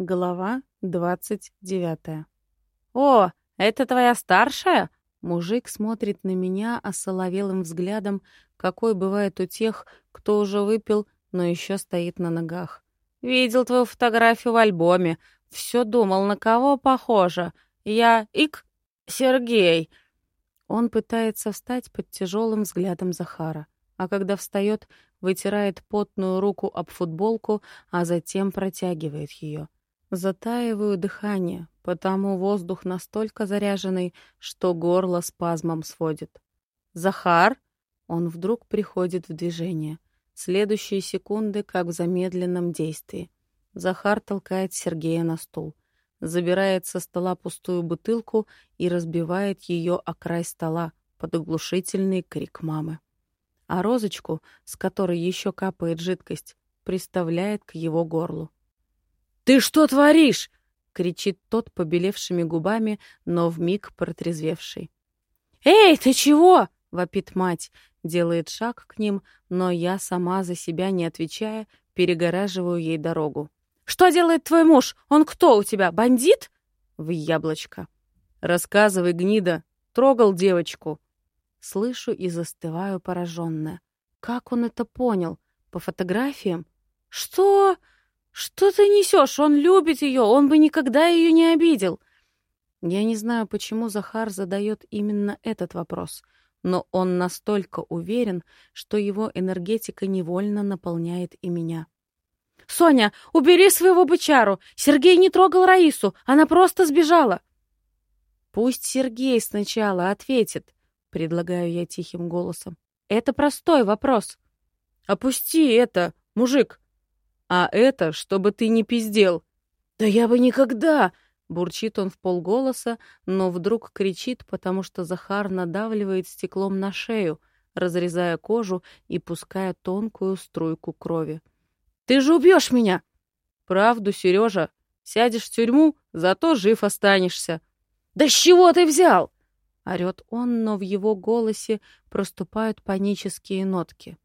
Глава двадцать девятая. «О, это твоя старшая?» Мужик смотрит на меня осоловелым взглядом, какой бывает у тех, кто уже выпил, но еще стоит на ногах. «Видел твою фотографию в альбоме. Все думал, на кого похоже. Я Ик Сергей». Он пытается встать под тяжелым взглядом Захара, а когда встает, вытирает потную руку об футболку, а затем протягивает ее. Затаиваю дыхание, потому воздух настолько заряженный, что горло спазмом сводит. «Захар!» Он вдруг приходит в движение. Следующие секунды, как в замедленном действии. Захар толкает Сергея на стул. Забирает со стола пустую бутылку и разбивает ее о край стола под оглушительный крик мамы. А розочку, с которой еще капает жидкость, приставляет к его горлу. «Ты что творишь?» — кричит тот побелевшими губами, но вмиг протрезвевший. «Эй, ты чего?» — вопит мать. Делает шаг к ним, но я сама за себя не отвечая, перегораживаю ей дорогу. «Что делает твой муж? Он кто у тебя, бандит?» В яблочко. «Рассказывай, гнида. Трогал девочку». Слышу и застываю пораженная. Как он это понял? По фотографиям? «Что?» «Что ты несешь? Он любит ее, он бы никогда ее не обидел». Я не знаю, почему Захар задает именно этот вопрос, но он настолько уверен, что его энергетика невольно наполняет и меня. «Соня, убери своего бычару! Сергей не трогал Раису, она просто сбежала!» «Пусть Сергей сначала ответит», — предлагаю я тихим голосом. «Это простой вопрос». «Опусти это, мужик!» А это, чтобы ты не пиздел. Да я бы никогда... Бурчит он в полголоса, но вдруг кричит, потому что Захар надавливает стеклом на шею, разрезая кожу и пуская тонкую струйку крови. «Ты же убьешь меня!» «Правду, Сережа. Сядешь в тюрьму, зато жив останешься». «Да с чего ты взял?» Орет он, но в его голосе проступают панические нотки.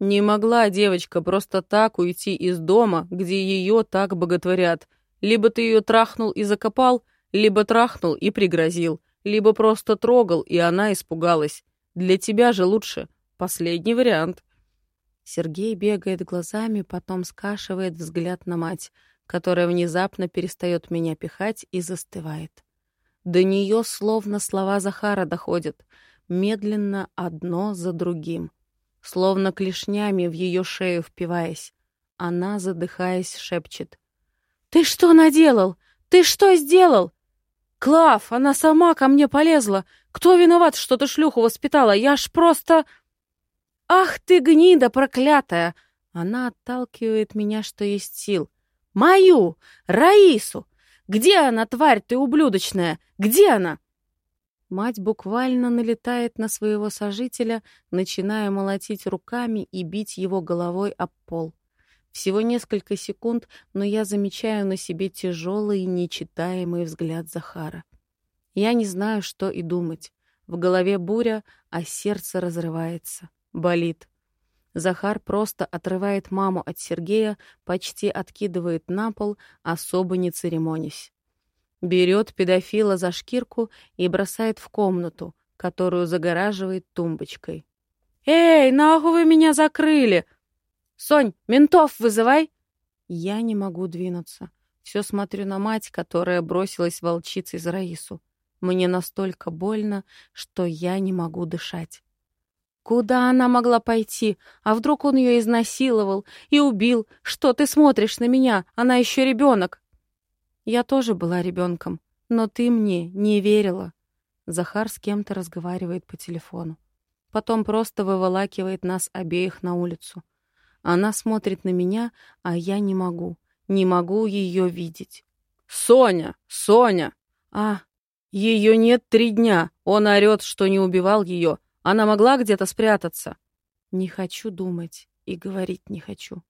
Не могла девочка просто так уйти из дома, где ее так боготворят. Либо ты ее трахнул и закопал, либо трахнул и пригрозил, либо просто трогал, и она испугалась. Для тебя же лучше. Последний вариант. Сергей бегает глазами, потом скашивает взгляд на мать, которая внезапно перестает меня пихать и застывает. До нее словно слова Захара доходят, медленно одно за другим словно клешнями в ее шею впиваясь. Она, задыхаясь, шепчет. «Ты что наделал? Ты что сделал?» «Клав, она сама ко мне полезла. Кто виноват, что ты шлюху воспитала? Я ж просто...» «Ах ты, гнида проклятая!» Она отталкивает меня, что есть сил. «Мою! Раису! Где она, тварь ты ублюдочная? Где она?» Мать буквально налетает на своего сожителя, начиная молотить руками и бить его головой об пол. Всего несколько секунд, но я замечаю на себе тяжелый и нечитаемый взгляд Захара. Я не знаю, что и думать. В голове буря, а сердце разрывается. Болит. Захар просто отрывает маму от Сергея, почти откидывает на пол, особо не церемонясь берет педофила за шкирку и бросает в комнату, которую загораживает тумбочкой. «Эй, нахуй вы меня закрыли! Сонь, ментов вызывай!» Я не могу двинуться. Все смотрю на мать, которая бросилась волчицей за Раису. Мне настолько больно, что я не могу дышать. Куда она могла пойти? А вдруг он ее изнасиловал и убил? Что ты смотришь на меня? Она еще ребенок. Я тоже была ребенком, но ты мне не верила. Захар с кем-то разговаривает по телефону. Потом просто выволакивает нас обеих на улицу. Она смотрит на меня, а я не могу. Не могу ее видеть. «Соня! Соня!» «А, ее нет три дня. Он орет, что не убивал ее. Она могла где-то спрятаться?» Не хочу думать и говорить не хочу.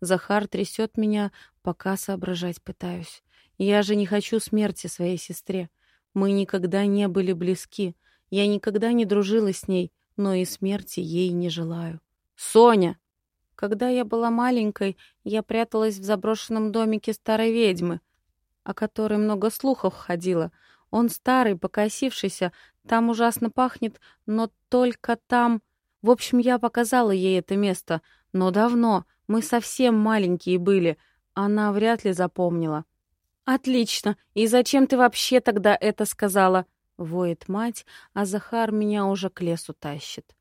Захар трясет меня, пока соображать пытаюсь. Я же не хочу смерти своей сестре. Мы никогда не были близки. Я никогда не дружила с ней, но и смерти ей не желаю. Соня! Когда я была маленькой, я пряталась в заброшенном домике старой ведьмы. о которой много слухов ходило. Он старый, покосившийся, там ужасно пахнет, но только там... В общем, я показала ей это место, но давно, мы совсем маленькие были, она вряд ли запомнила. «Отлично! И зачем ты вообще тогда это сказала?» — воет мать, а Захар меня уже к лесу тащит.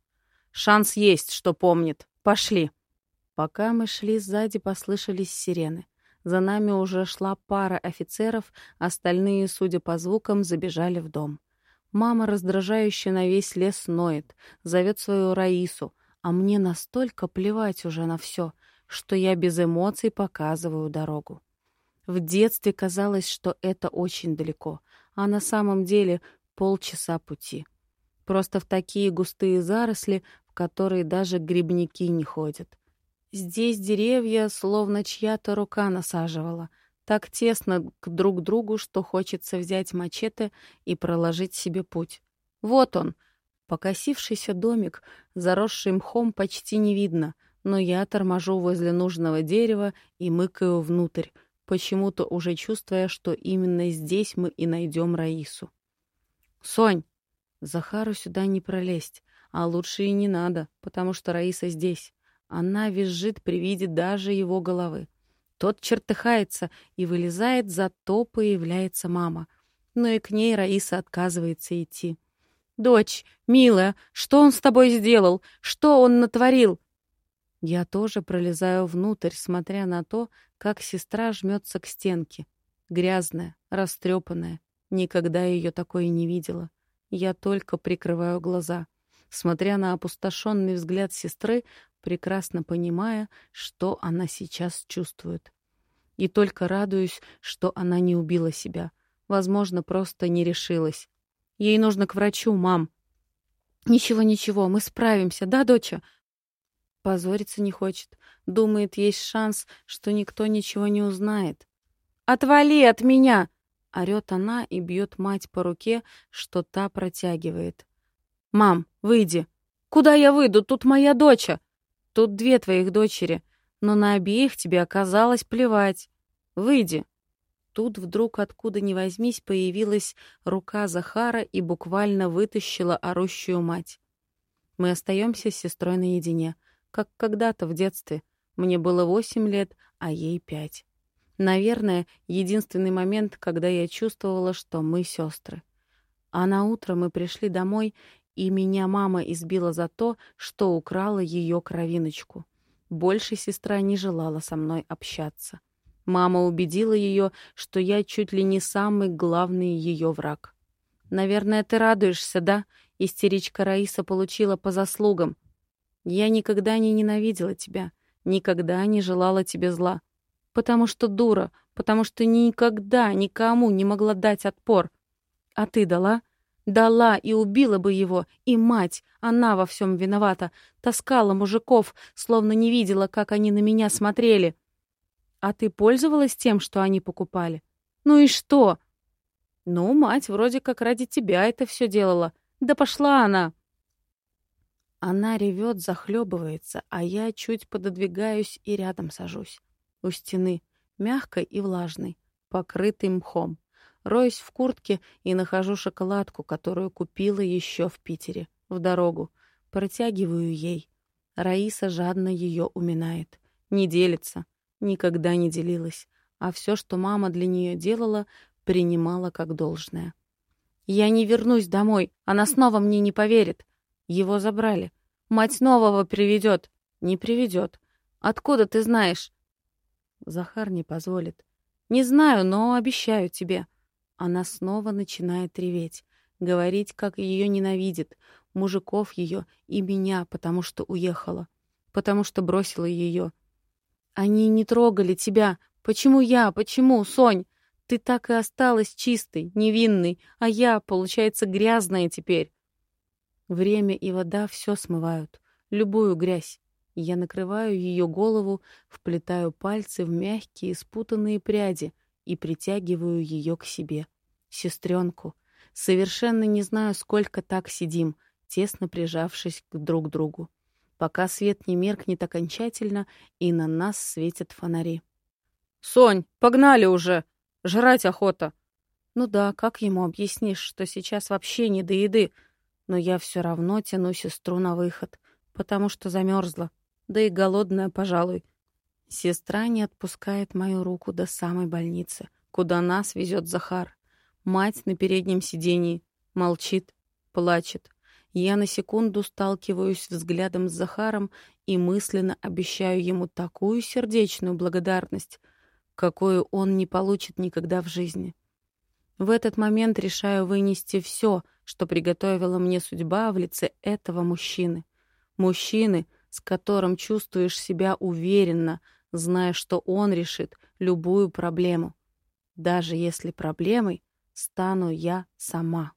«Шанс есть, что помнит. Пошли!» Пока мы шли, сзади послышались сирены. За нами уже шла пара офицеров, остальные, судя по звукам, забежали в дом. Мама раздражающе на весь лес ноет, зовет свою Раису, а мне настолько плевать уже на все, что я без эмоций показываю дорогу. В детстве казалось, что это очень далеко, а на самом деле полчаса пути. Просто в такие густые заросли, в которые даже грибники не ходят. Здесь деревья словно чья-то рука насаживала. Так тесно к друг другу, что хочется взять мачете и проложить себе путь. Вот он. Покосившийся домик, заросший мхом, почти не видно, но я торможу возле нужного дерева и мыкаю внутрь, почему-то уже чувствуя, что именно здесь мы и найдем Раису. «Сонь!» Захару сюда не пролезть, а лучше и не надо, потому что Раиса здесь. Она визжит при виде даже его головы. Тот чертыхается и вылезает, зато появляется мама. Но и к ней Раиса отказывается идти. «Дочь, милая, что он с тобой сделал? Что он натворил?» Я тоже пролезаю внутрь, смотря на то, как сестра жмется к стенке. Грязная, растрепанная. Никогда ее такой не видела. Я только прикрываю глаза. Смотря на опустошенный взгляд сестры, прекрасно понимая, что она сейчас чувствует. И только радуюсь, что она не убила себя. Возможно, просто не решилась. Ей нужно к врачу, мам. Ничего, ничего, мы справимся, да, доча? Позориться не хочет. Думает, есть шанс, что никто ничего не узнает. «Отвали от меня!» — орёт она и бьет мать по руке, что та протягивает. «Мам, выйди!» «Куда я выйду? Тут моя доча!» Тут две твоих дочери, но на обеих тебе оказалось плевать. Выйди». Тут вдруг откуда ни возьмись появилась рука Захара и буквально вытащила орущую мать. Мы остаемся с сестрой наедине, как когда-то в детстве. Мне было восемь лет, а ей пять. Наверное, единственный момент, когда я чувствовала, что мы сестры. А на утро мы пришли домой, и меня мама избила за то, что украла ее кровиночку. Больше сестра не желала со мной общаться. Мама убедила ее, что я чуть ли не самый главный ее враг. «Наверное, ты радуешься, да?» Истеричка Раиса получила по заслугам. «Я никогда не ненавидела тебя, никогда не желала тебе зла. Потому что дура, потому что никогда никому не могла дать отпор. А ты дала?» Дала и убила бы его, и мать, она во всем виновата, таскала мужиков, словно не видела, как они на меня смотрели. А ты пользовалась тем, что они покупали? Ну и что? Ну, мать вроде как ради тебя это все делала. Да пошла она! Она ревет, захлебывается, а я чуть пододвигаюсь и рядом сажусь. У стены, мягкой и влажной, покрытой мхом. Роюсь в куртке и нахожу шоколадку, которую купила еще в Питере, в дорогу. Протягиваю ей. Раиса жадно ее уминает. Не делится. Никогда не делилась. А все, что мама для нее делала, принимала как должное. «Я не вернусь домой. Она снова мне не поверит. Его забрали. Мать нового приведет. Не приведет. Откуда ты знаешь?» Захар не позволит. «Не знаю, но обещаю тебе. Она снова начинает реветь, говорить, как ее ненавидит, мужиков ее и меня, потому что уехала, потому что бросила ее. Они не трогали тебя. Почему я? Почему, Сонь? Ты так и осталась чистой, невинной, а я, получается, грязная теперь. Время и вода все смывают, любую грязь. Я накрываю ее голову, вплетаю пальцы в мягкие спутанные пряди и притягиваю ее к себе сестренку. Совершенно не знаю, сколько так сидим, тесно прижавшись к друг другу, пока свет не меркнет окончательно и на нас светят фонари. «Сонь, погнали уже!» Жрать охота. Ну да, как ему объяснишь, что сейчас вообще не до еды? Но я все равно тяну сестру на выход, потому что замерзла. Да и голодная, пожалуй. Сестра не отпускает мою руку до самой больницы, куда нас везет Захар. Мать на переднем сидении молчит, плачет. Я на секунду сталкиваюсь взглядом с Захаром и мысленно обещаю ему такую сердечную благодарность, какую он не получит никогда в жизни. В этот момент решаю вынести все, что приготовила мне судьба в лице этого мужчины. Мужчины, с которым чувствуешь себя уверенно, зная, что он решит любую проблему, даже если проблемой стану я сама.